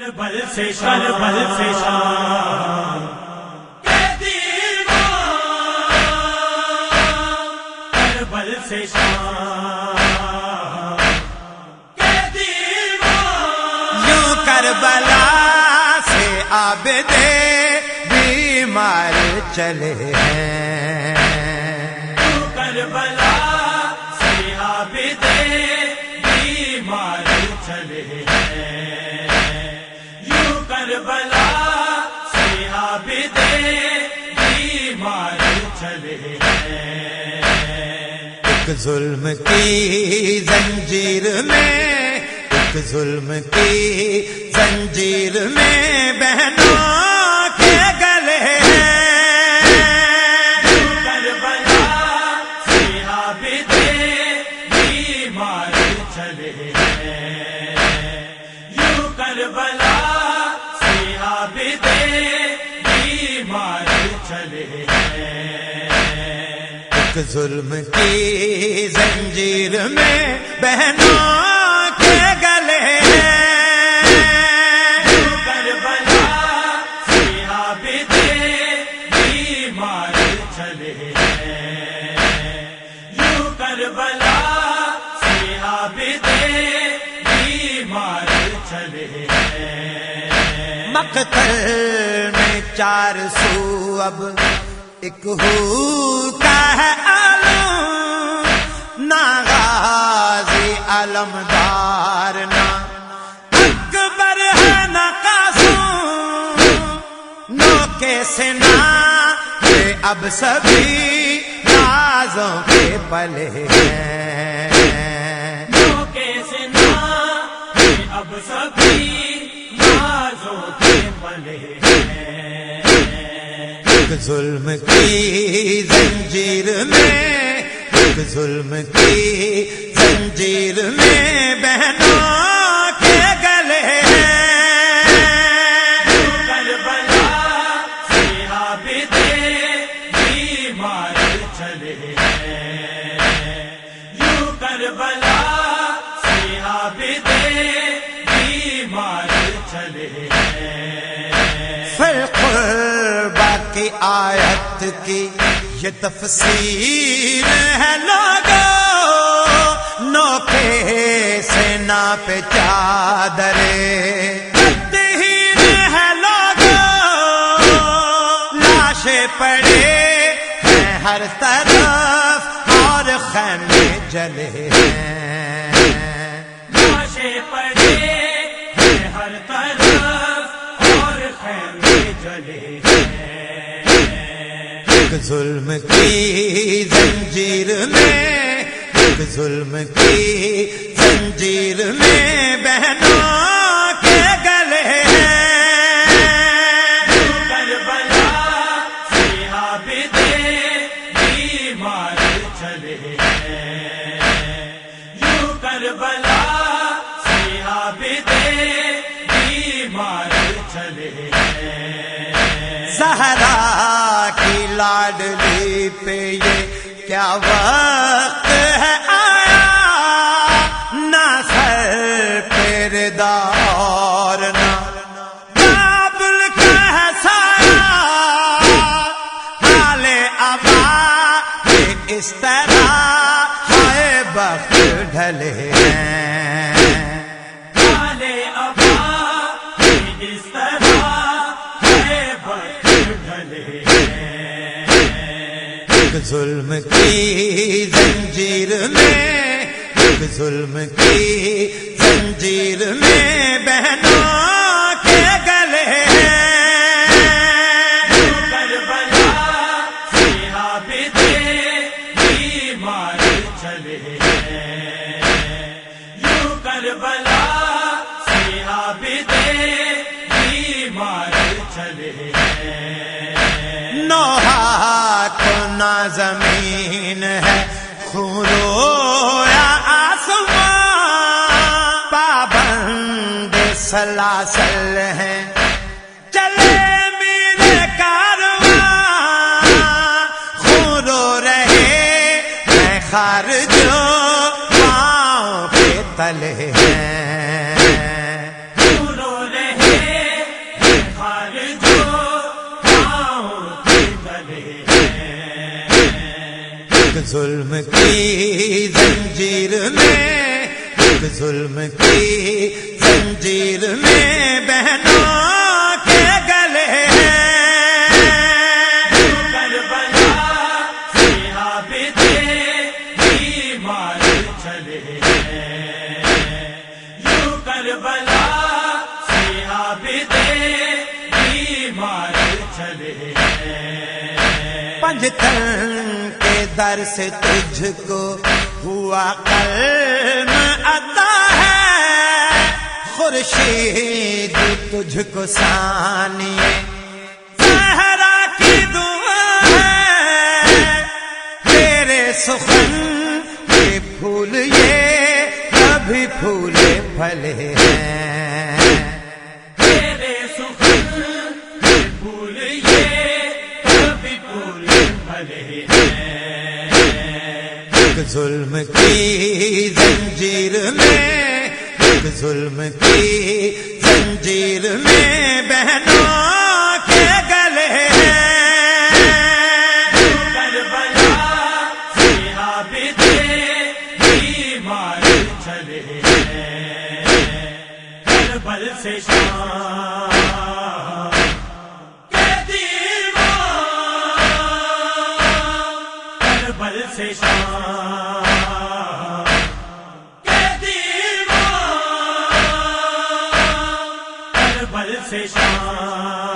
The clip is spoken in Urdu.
کربل سے کربل سے شام۔ کربل سے شام۔ یوں کربلا سے آب دے بیمار چلے ہیں۔ ایک ظلم کی زنجیر میں، ایک ظلم کی زنجیر میں بہنوں کے گلے چلے ہیں۔ ایک ظلم کی زنجیر میں بہنوں کے گلے مقتل میں چار سو اب ایک ہو کا ہے۔ نہ غازی علمدار نہ اکبر ہے نہ قاسم۔ نو کیسے نہ یہ اب سبھی رازوں کے پلے ہیں۔ کیسے نا۔ یہ اب سبھی نازوں کے پلے ہیں۔ ایک ظلم کی زنجیر میں ایک ظلم کی زنجیر میں بہنوں کے گلے ہیں کربلا سے عابد بیمار چلے۔ آیت کی یہ تفسیر ہے لوگو نوکے سے نا پہ چادرے تدہین ہے لوگو لاشیں پڑے ہیں ہر طرف اور خیمے جلے ہیں۔ لاشیں پڑے ہیں ہر طرف اور خیمے جلے ہیں۔ ایک ظلم کی زنجیر میں ایک ظلم کی زنجیر میں بہنوں لاڈلی پہ یہ کیا وقت ہے آیا؟ نہ سر پیر دور، نہ بابل کا ہے حال ابا اس طرح ہائے بخت ڈھلے ہیں۔ ظلم کی زنجیر میں، ایک ظلم کی زنجیر میں بہنوں کے گلے کربلا چلے ہیں یوں نہ زمین ہے۔ خورو یا آسمان پابند سلاسل ہیں۔ چلے میرے کارواں خورو رہے میں خار پاؤں کے تلے ہیں۔ ظلم کی زنجیر میں، ایک ظلم کی زنجیر میں بہنوں کے گلے ہیں۔ کربلا چلے چلے پنجتن در سے تجھ کو ہوا قلم عطا ہے۔ خورشید تجھ کو ثانی زہرا کی دعا ہے۔ تیرے سخن کے پھول یہ کبھی پھولے پھلے ہیں۔ تیرے سخن پھول یہ ظلم کی زنجیر میں ظلم کی زنجیر میں بہنوں کے گلے ہیں۔ چلے سے شام سے شام کربل سے شام